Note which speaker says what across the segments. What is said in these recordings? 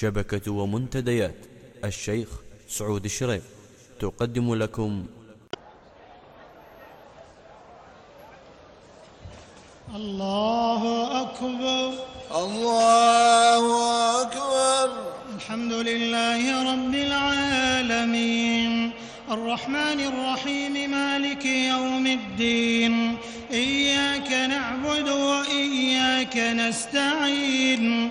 Speaker 1: شبكة ومنتديات. الشيخ سعود الشريف. تقدم لكم.
Speaker 2: الله أكبر.
Speaker 3: الله أكبر.
Speaker 2: الحمد لله رب العالمين. الرحمن الرحيم مالك يوم الدين. إياك نعبد وإياك نستعين.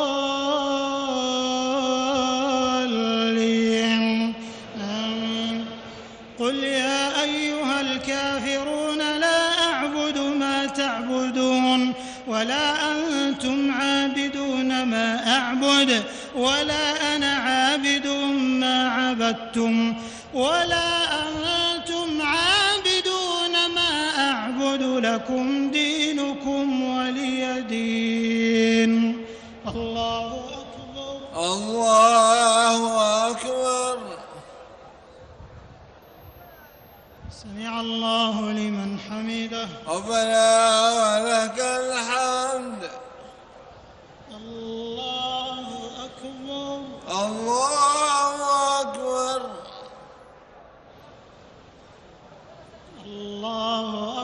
Speaker 2: أعبد ولا أنا عابد ما عبدتم ولا أنتم عابدون ما أعبد لكم دينكم ولي دين. الله أكبر.
Speaker 3: الله أكبر.
Speaker 2: سمع الله لمن حمده.
Speaker 3: ربنا لك الحمد
Speaker 2: الله أكبر
Speaker 3: الله أكبر
Speaker 2: الله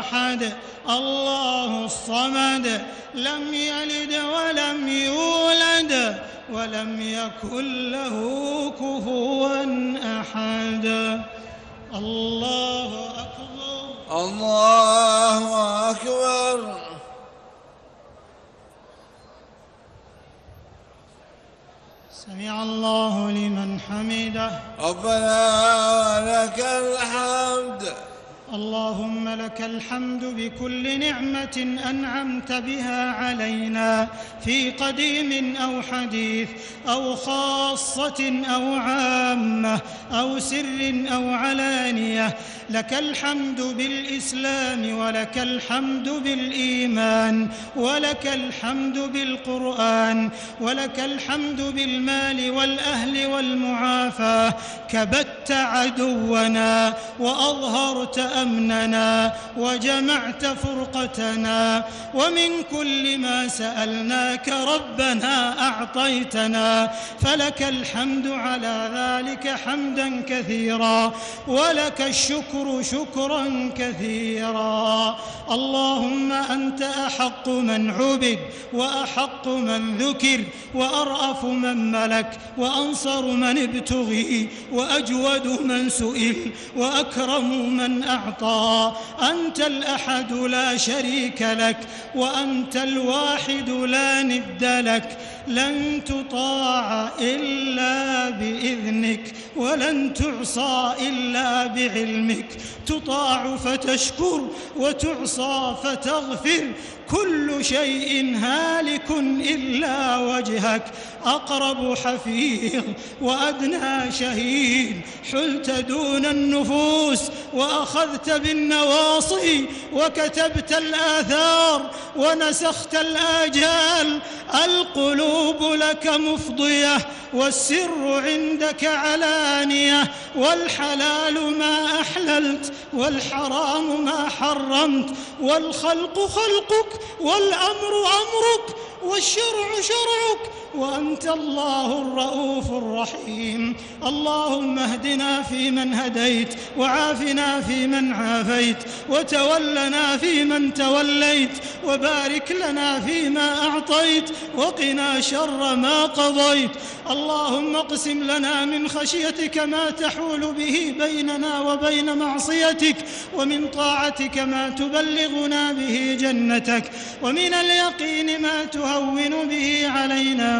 Speaker 2: أحد الله الصمد لم يلد ولم يولد ولم يكن له كفوا أحد. الله أكبر
Speaker 3: الله أكبر.
Speaker 2: سمع الله لمن حمده.
Speaker 3: ربنا لك الحمد.
Speaker 2: اللهم لك الحمد بكل نعمة أنعمت بها علينا في قديم أو حديث أو خاصة أو عامة أو سر أو علانية. لك الحمد بالإسلام ولك الحمد بالإيمان ولك الحمد بالقرآن ولك الحمد بالمال والأهل والمعافاة كبت عدونا وأظهرت أمننا وجمعت فرقتنا ومن كل ما سألناك ربنا أعطيتنا فلك الحمد على ذلك حمدا كثيرا ولك الشكر شكرا كثيرا اللهم أنت أحق من عبد وأحق من ذكر وأرأف من ملك وأنصر من ابتغي وأجود من سئل وأكرم من أعطى. أنت الأحد لا شريك لك وأنت الواحد لا ند لك. لن تطاع إلا بإذنك ولن تعصى إلا بعلمك. تطاع فتشكر وتعصى فتغفر كل شيء هالك إلا وجهك. أقرب حفيظ وأدنى شهيد. حلت دون النفوس وأخذت بالنواصي. وكتبت الآثار ونسخت الآجال القلوب لك مفضية والسر عندك علانية والحلال ما أحللت والحرام ما حرمت والخلق خلقك والأمر أمرك والشرع شرعك وأنت الله الرؤوف الرحيم. اللهم اهدنا فيمن هديت وعافنا فيمن عافيت وتولنا فيمن توليت وبارك لنا فيما أعطيت وقنا شر ما قضيت. اللهم اقسم لنا من خشيتك ما تحول به بيننا وبين معصيتك ومن طاعتك ما تبلغنا به جنتك ومن اليقين ما تهون به علينا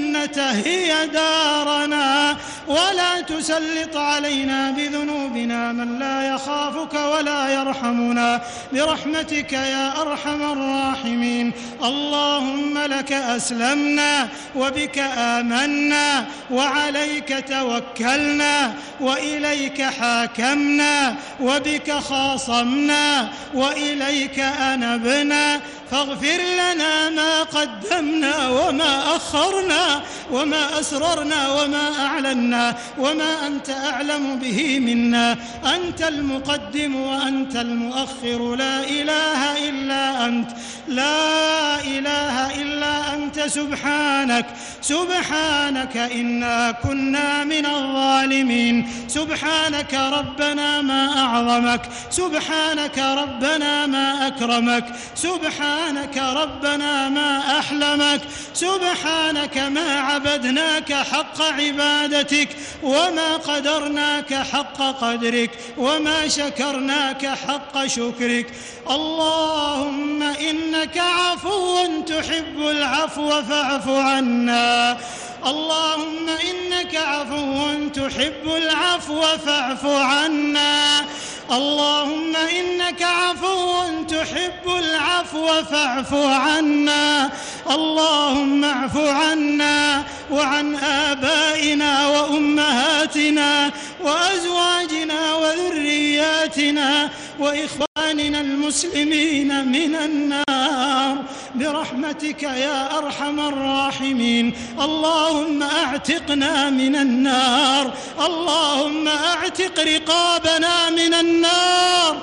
Speaker 2: هي دارنا ولا تسلط علينا بذنوبنا من لا يخافك ولا يرحمنا. برحمتك يا أرحم الراحمين. اللهم لك أسلمنا وبك آمنا وعليك توكلنا وإليك حاكمنا وبك خاصمنا وإليك أنبنا فاغفر لنا ما قدمنا وما أخرنا وما أسررنا وما أعلنا وما أنت أعلم به منا. أنت المقدم وأنت المؤخر. لا إله إلا أنت. لا إله إلا أنت. سبحانك. سبحانك إنا كنا من الظالمين. سبحانك ربنا ما أعظمك. سبحانك ربنا ما أكرمك. سبحانك ربنا ما أحلمك سبحانك ما عبدناك حق عبادتك وما قدرناك حق قدرك وما شكرناك حق شكرك. اللهم إنك عفو تحب العفو فاعف عنا. اللهم إنك عفو تحب العفو فاعف عنا. اللهم إنك عفو تحب العفو فاعف عنا. اللهم اعف عنا وعن آبائنا وأمهاتنا وأزواجنا وذرياتنا وإخواننا المسلمين من النار. برحمتك يا أرحم الراحمين. اللهم أعتقنا من النار. اللهم أعتق رقابنا من النار.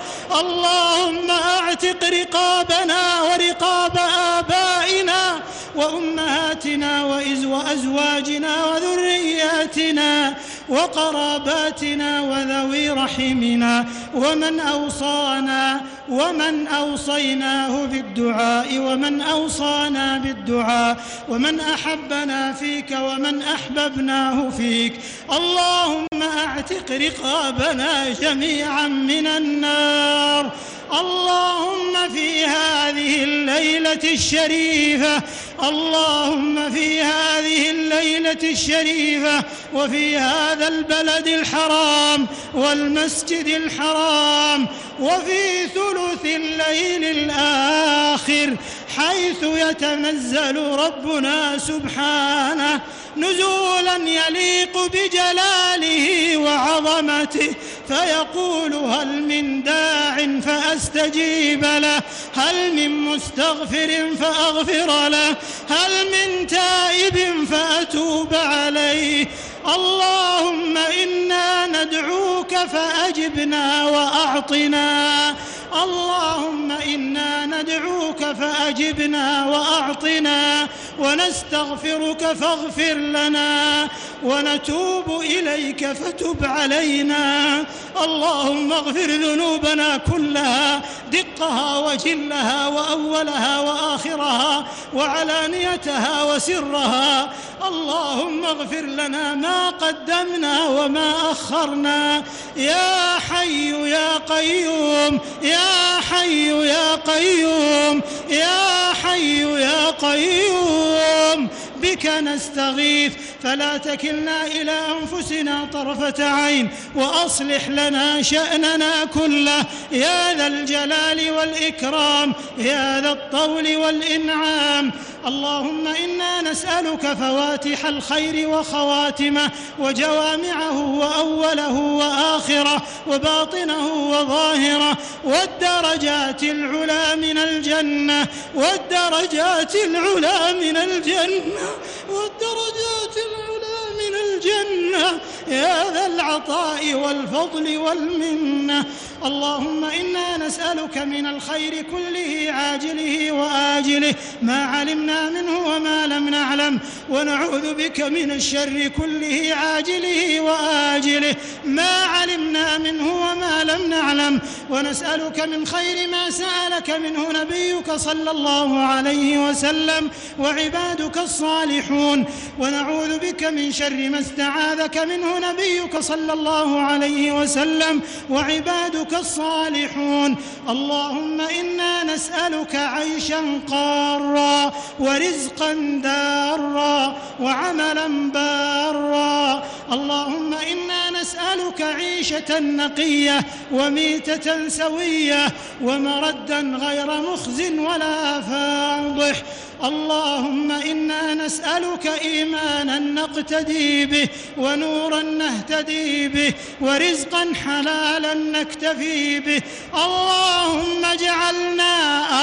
Speaker 2: اللهم أعتق رقابنا ورقاب آبائنا وأمهاتنا وأزواجنا وذرياتنا. وقراباتنا وذوي رحمنا ومن أوصانا ومن أوصيناه بالدعاء ومن أوصانا بالدعاء ومن أحبنا فيك ومن أحببناه فيك. اللهم أعتق رقابنا جميعا من النار. اللهم في هذه الليلة الشريفة اللهم في هذه الليلة الشريفة وفي هذا البلد الحرام والمسجد الحرام وفي ثلث الليل الآخر حيث يتنزل ربنا سبحانه نزولا يليق بجلاله وعظمته فيقول هل من داع فأستجيب له؟ هل من مستغفر فأغفر له هل من تائب فأتوب عليه. اللهم إنا ندعوك فأجبنا وأعطنا. اللهم إنا ندعوك فأجبنا وأعطنا ونستغفرك فاغفر لنا ونتوب إليك فتب علينا. اللهم اغفر ذنوبنا كلها دقها وجلها وأولها وآخرها وعلانيتها وسرها. اللهم اغفر لنا ما قدمنا وما أخرنا. يا حي يا قيوم يا حي يا قيوم يا حي يا قيوم. بك نستغيث فلا تكلنا إلى أنفسنا طرفة عين وأصلح لنا شأننا كله. يا ذا الجلال والإكرام يا ذا الطول والإنعام. اللهم إنا نسألك فواتح الخير وخواتمه وجوامعه وأوله وآخره وباطنه وظاهره والدرجات العلى من الجنة والدرجات العلى من الجنة والدرجات العلى الجنة يا ذا العطاء والفضل والمنة. اللهم إنا نسألك من الخير كله عاجله وآجله. ما علمنا منه وما لم نعلم. ونعوذ بك من الشر كله عاجله وآجله. ما علمنا منه وما لم نعلم ونسألك من خير ما سألك منه نبيك صلى الله عليه وسلم وعبادك الصالحون. ونعوذ بك من شر ما استعاذك منه نبيك صلى الله عليه وسلم وعبادك الصالحون. اللهم إنا نسألك عيشا قارا ورزقا دارا وعملا بارا. اللهم إنا نسألك عيشة نقية وميتة سوية ومردا غير مخز ولا فاضح. اللهم إنا نسألك إيمانا نقتدي به ونورا نهتدي به ورزقا حلالا نكتفي به اللهم اجعلنا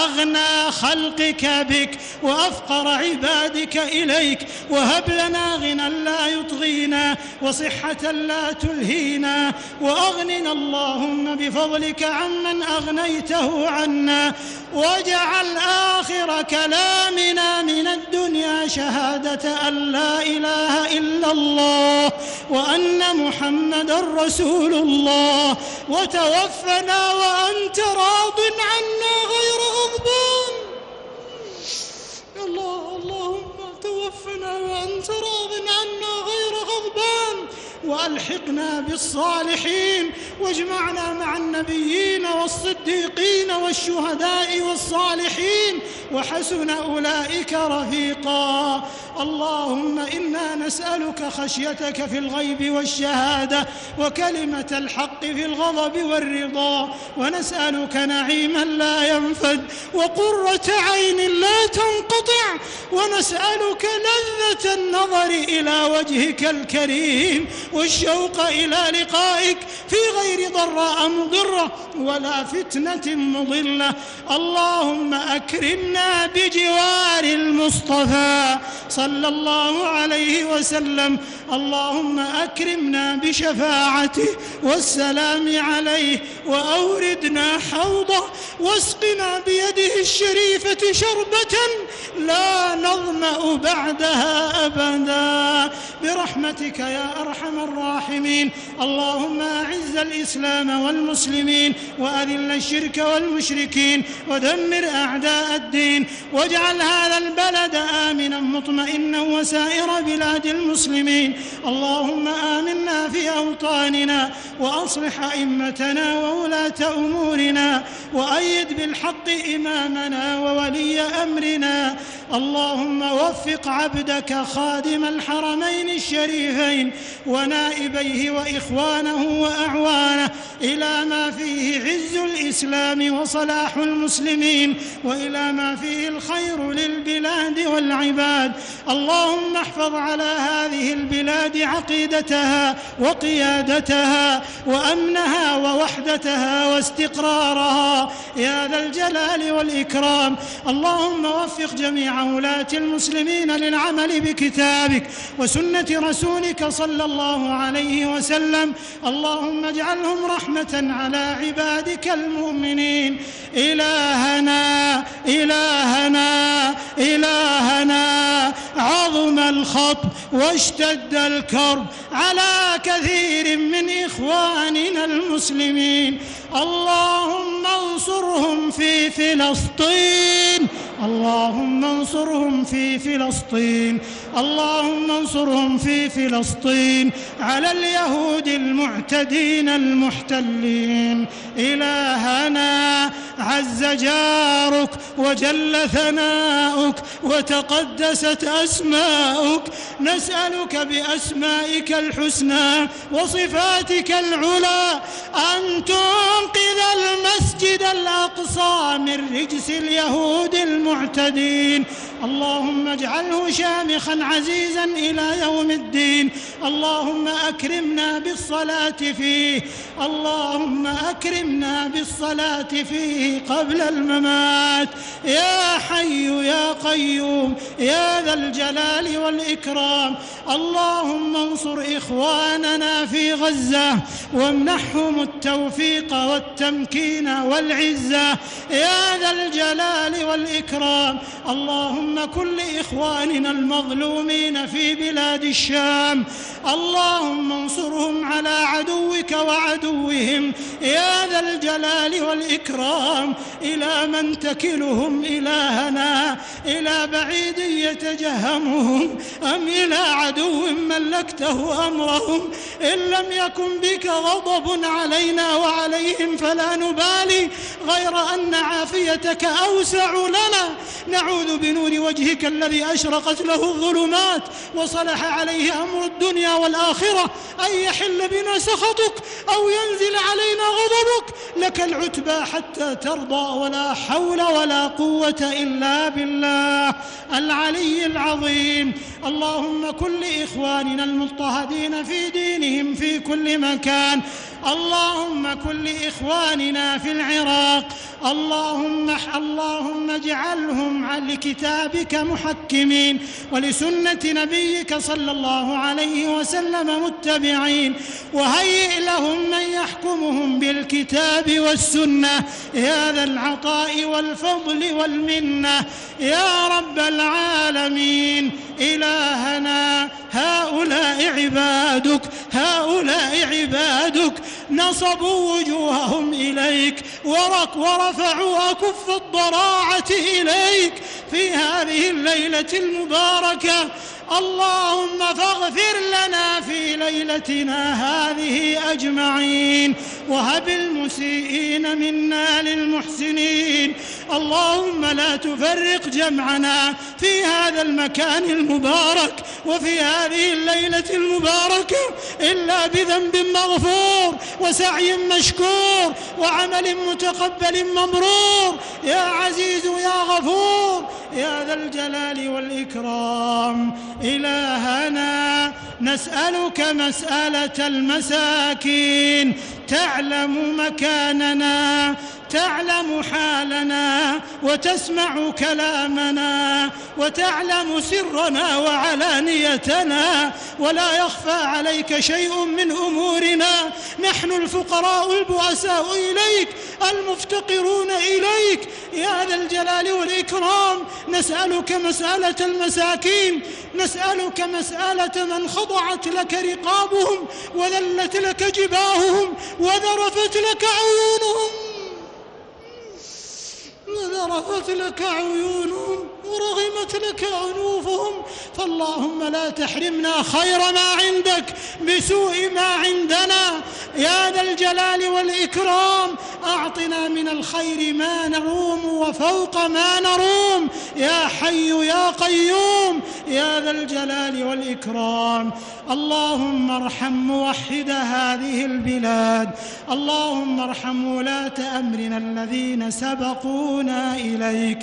Speaker 2: أغنى خلقك بك وأفقر عبادك إليك وهب لنا غنى لا يطغينا وصحة لا تلهينا وأغننا اللهم بفضلك عمن أغنيته عنا واجعل آخر كلامنا من الدنيا شهادة أن لا إله إلا الله وأن محمد رسول الله. وتوفنا وأنت راض عنا غير غضبان الله اللهم توفنا وأنت راض عنا غير غضبان وألحقنا بالصالحين واجمعنا مع النبيين والصديقين والشهداء والصالحين وحسن أولئك رفيقا. اللهم إنا نسألك خشيتك في الغيب والشهادة وكلمة الحق في الغضب والرضا ونسألك نعيما لا ينفد وقرة عين لا تنقطع ونسألك لذة النظر إلى وجهك الكريم والشوق إلى لقائك في غير ضراء مضرة ولا فتنة مضلة. اللهم أكرمنا بجوار المصطفى صلى الله عليه وسلم. اللهم أكرمنا بشفاعته والسلام عليه وأوردنا حوضه واسقنا بيده الشريفة شربة لا نظمأ بعدها أبدا. برحمتك يا أرحم الراحمين. اللهم أعز الإسلام والمسلمين وأذل الشرك والمشركين ودمر أعداء الدين واجعل هذا البلد آمنا مطمئنا وسائر بلاد المسلمين. اللهم آمنا في أوطاننا وأصلح أئمتنا وولاة أمورنا وأيد بالحق إمامنا وولي أمرنا. اللهم وفق عبدك خادم الحرمين الشريفين ونائبيه وإخوانه وأعوانه إلى ما فيه عز الإسلام وصلاح المسلمين وإلى ما فيه الخير للبلاد والعباد. اللهم احفظ على هذه البلاد عقيدتها وقيادتها وأمنها ووحدتها واستقرارها. يا ذا الجلال والإكرام. اللهم وفق جميع ولاة المسلمين للعمل بكتابك وسنة رسولك صلى الله عليه وسلم. اللهم اجعلهم رحمة على عبادك المؤمنين. إلهنا إلهنا إلهنا عظم الخط واشتد الكرب على كثير من إخواننا المسلمين. اللهم انصرهم في فلسطين. اللهم انصرهم في فلسطين. اللهم انصرهم في فلسطين. على اليهود المعتدين المحتلين. إلهنا عز جارك وجل ثناؤك وتقدست أسماؤك. نسألك بأسمائك الحسنى وصفاتك العلى أن تنقذ المسجد الأقصى من رجس اليهود المعتدين. اللهم اجعله شامخا عزيزا إلى يوم الدين. اللهم أكرمنا بالصلاة فيه. اللهم أكرمنا بالصلاة فيه قبل الممات. يا حي يا قيوم يا ذا الجلال والإكرام. اللهم انصر إخواننا في غزة وامنحهم التوفيق والتمكين والعزة. يا ذا الجلال والإكرام. اللهم كن لإخواننا المظلومين في بلاد الشام اللهم انصرهم على عدوك وعدوهم يا ذا الجلال والإكرام إلى من تكلهم إلهنا إلى بعيد يتجهمهم أم إلى عدو ملكته أمرهم إن لم يكن بك غضب علينا وعليهم فلا نبالي غير أن عافيتك أوسع لنا. نعوذ بنور وجهك الذي أشرقت له الظلمات وصلح عليه أمر الدنيا والآخرة. أن يحل بنا سخطك أو ينزل علينا غضبك. لك العتبى حتى ترضى. ولا حول ولا قوة إلا بالله. العلي العظيم. اللهم كن لإخواننا المضطهدين في دينهم في كل مكان. اللهم كن لإخواننا في العراق. اللهم اللهم اجعلهم لكتابك محكمين ولسنة نبيك صلى الله عليه وسلم متبعين. وهيئ لهم من يحكمهم بالكتاب والسنة. يا ذا العطاء والفضل والمنة. يا رب العالمين. إلهنا هؤلاء عبادك هؤلاء عبادك. نصبوا وجوههم إليك. ورك ورفعوا أكف الضراعة إليك في هذه الليلة المباركة. اللهم فاغفر لنا في ليلتنا هذه أجمعين. وهب المسيئين منا للمحسنين. اللهم لا تفرق جمعنا في هذا المكان المبارك. وفي هذه الليلة المباركة إلا بذنب مغفور وسعي مشكور وعمل متقبل مبرور. يا عزيز يا غفور يا ذا الجلال والإكرام. إلهنا نسألك مسألة المساكين. تعلم مكاننا تعلم حالنا وتسمع كلامنا وتعلم سرنا وعلانيتنا ولا يخفى عليك شيء من أمورنا. نحن الفقراء البؤساء إليك المفتقرون إليك. يا ذا الجلال والإكرام نسألك مسألة المساكين نسألك مسألة من خضعت لك رقابهم وذلت لك جباههم وذرفت لك عيونهم. وذرفت لك عيونهم. ورغمت لك أنوفهم فاللهم لا تحرمنا خير ما عندك بسوء ما عندنا. يا ذا الجلال والإكرام أعطنا من الخير ما نروم وفوق ما نروم. يا حي يا قيوم يا ذا الجلال والإكرام. اللهم ارحم موحد هذه البلاد. اللهم ارحم ولاة أمرنا الذين سبقونا إليك.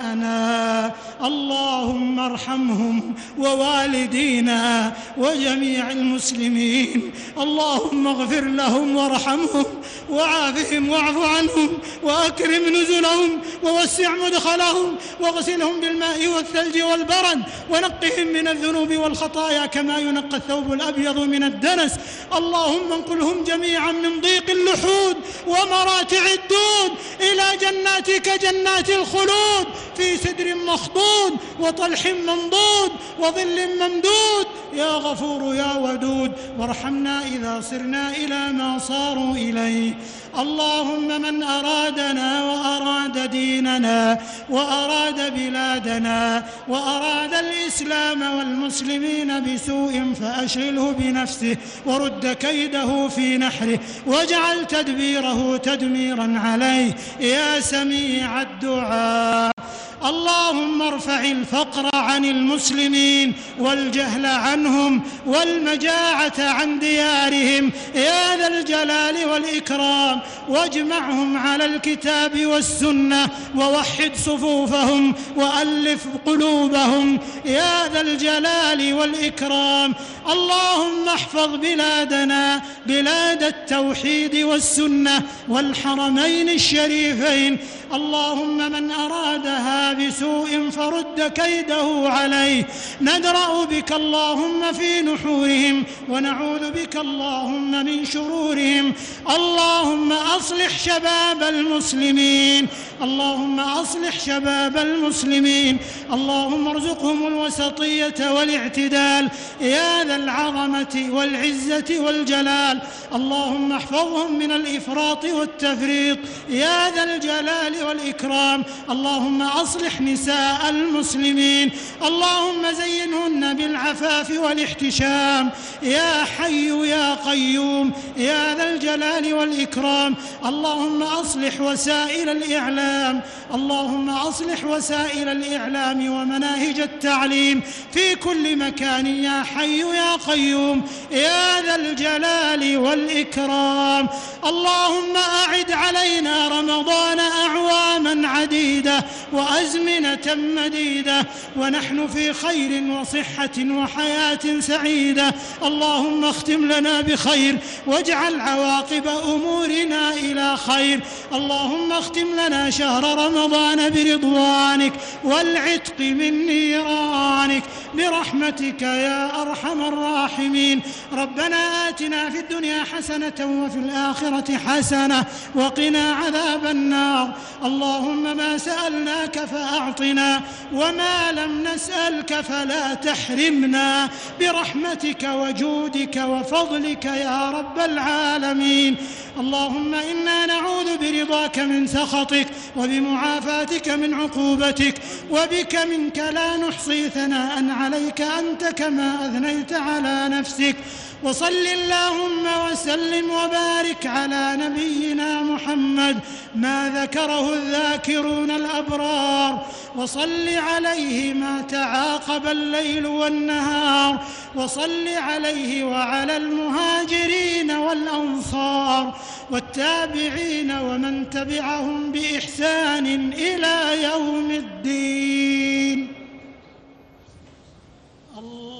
Speaker 2: وعلماءنا اللهم ارحمهم ووالدينا وجميع المسلمين. اللهم اغفر لهم وارحمهم وعافهم واعف عنهم وأكرم نزلهم ووسع مدخلهم واغسلهم بالماء والثلج والبرد ونقهم من الذنوب والخطايا كما ينقى الثوب الأبيض من الدنس. اللهم انقلهم جميعا من ضيق اللحود ومراتع الدود إلى جناتك جنات الخلود. في سدر مخضود وطلح منضود وظل ممدود. يا غفور يا ودود وارحمنا إذا صرنا إلى ما صاروا إليه. اللهم من أرادنا وأراد ديننا وأراد بلادنا وأراد الإسلام والمسلمين بسوء فأشغله بنفسه ورد كيده في نحره واجعل تدبيره تدميرا عليه. يا سميع الدعاء. اللهم ارفع الفقر عن المسلمين والجهل عنهم والمجاعة عن ديارهم. يا ذا الجلال والإكرام واجمعهم على الكتاب والسنة ووحد صفوفهم وألف قلوبهم. يا ذا الجلال والإكرام اللهم احفظ بلادنا بلاد التوحيد والسنة والحرمين الشريفين. اللهم من أرادها بسوء فرد كيده عليه. ندرأ بك اللهم في نحورهم ونعوذ بك اللهم من شرورهم. اللهم أصلح شباب المسلمين. اللهم أصلح شباب المسلمين. اللهم ارزقهم الوسطية والاعتدال. يا ذا العظمة والعزة والجلال. اللهم احفظهم من الإفراط والتفريط. يا ذا الجلال والإكرام. اللهم أصلح نساء المسلمين. اللهم زينهن بالعفاف والاحتشام. يا حي يا قيوم. يا ذا الجلال والإكرام. اللهم أصلح وسائل الإعلام. اللهم أصلح وسائل الإعلام ومناهج التعليم. في كل مكان يا حي يا قيوم. يا ذا الجلال والإكرام. اللهم أعد علينا رمضان أعواما عديدة. وأز أزمنة مديدة ونحن في خير وصحة وحياة سعيدة. اللهم اختم لنا بخير واجعل عواقب أمورنا إلى خير. اللهم اختم لنا شهر رمضان برضوانك والعتق من نيرانك. برحمتك يا أرحم الراحمين. ربنا آتنا في الدنيا حسنة وفي الآخرة حسنة وقنا عذاب النار. اللهم ما سألناك فأعطنا وما لم نسألك فلا تحرمنا برحمتك وجودك وفضلك يا رب العالمين. اللهم إنا نعوذ برضاك من سخطك وبمعافاتك من عقوبتك وبك منك لا نحصي ثناء عليك أنت كما أثنيت على نفسك. وصل اللهم وسلم وبارك على نبينا محمد ما ذكره الذاكرون الأبرار. وصل عليه ما تعاقب الليل والنهار. وصل عليه وعلى المهاجرين والأنصار. والتابعين ومن تبعهم بإحسان إلى يوم الدين. الله